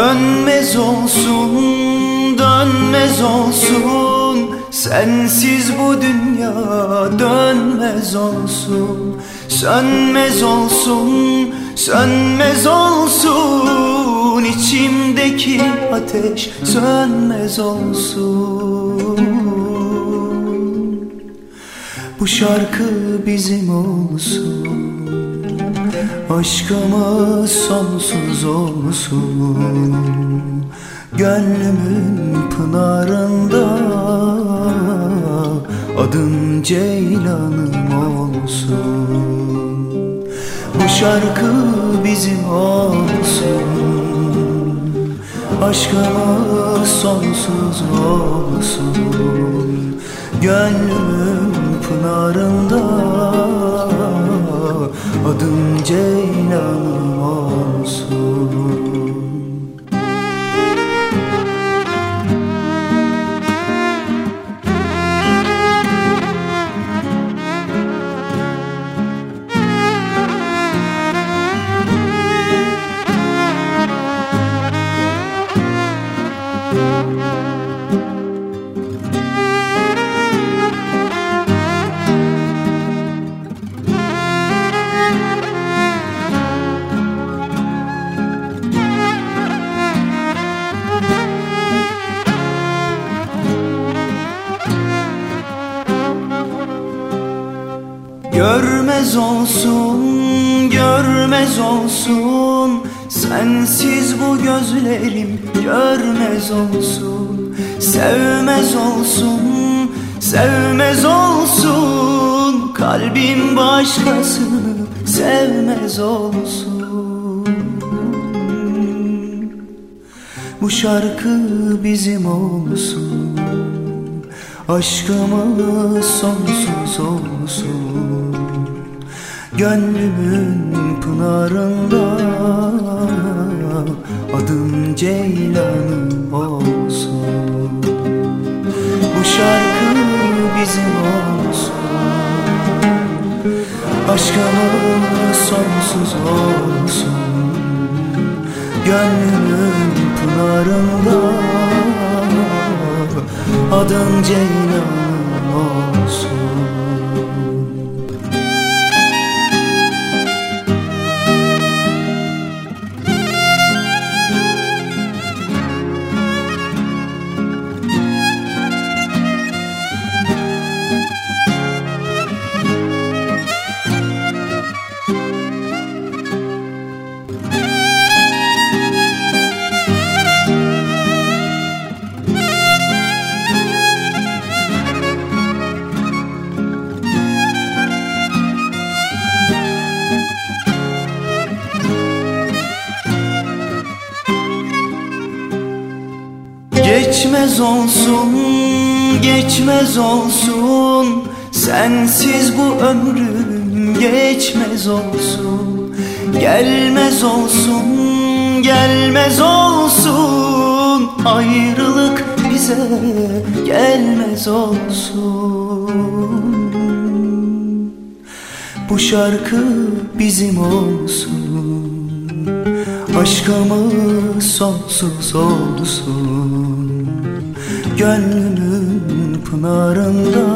Dönmez olsun, dönmez olsun. Sensiz bu dünya dönmez olsun. Sönmez olsun, sönmez olsun. İçimdeki ateş sönmez olsun. Bu şarkı bizim olsun Aşkımız sonsuz olsun Gönlümün pınarında Adın Ceylanım olsun. Bu şarkı bizim olsun Aşkımız sonsuz olsun. Gönlümün pınarında Adım Görmez olsun, görmez olsun. Sensiz bu gözlerim görmez olsun. Sevmez olsun, sevmez olsun. Kalbim başkasını sevmez olsun. Bu şarkı bizim olsun. Aşkımız sonsuz olsun Gönlümün pınarında Adım Ceylanım olsun. Bu şarkı bizim olsun. Aşkımız sonsuz olsun. Gönlümün pınarında Adım Ceylanım Geçmez olsun, geçmez olsun. Sensiz bu ömrüm geçmez olsun. Gelmez olsun, gelmez olsun. Ayrılık bize gelmez olsun. Bu şarkı bizim olsun Aşkımız sonsuz olsun Gönlümün pınarında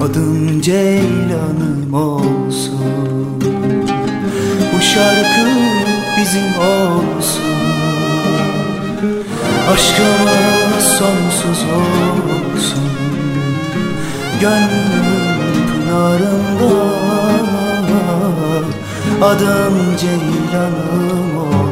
Adım Ceylanım olsun. Bu şarkı bizim olsun. Aşkımız sonsuz olsun Gönlümün pınarında Adım Ceylanım o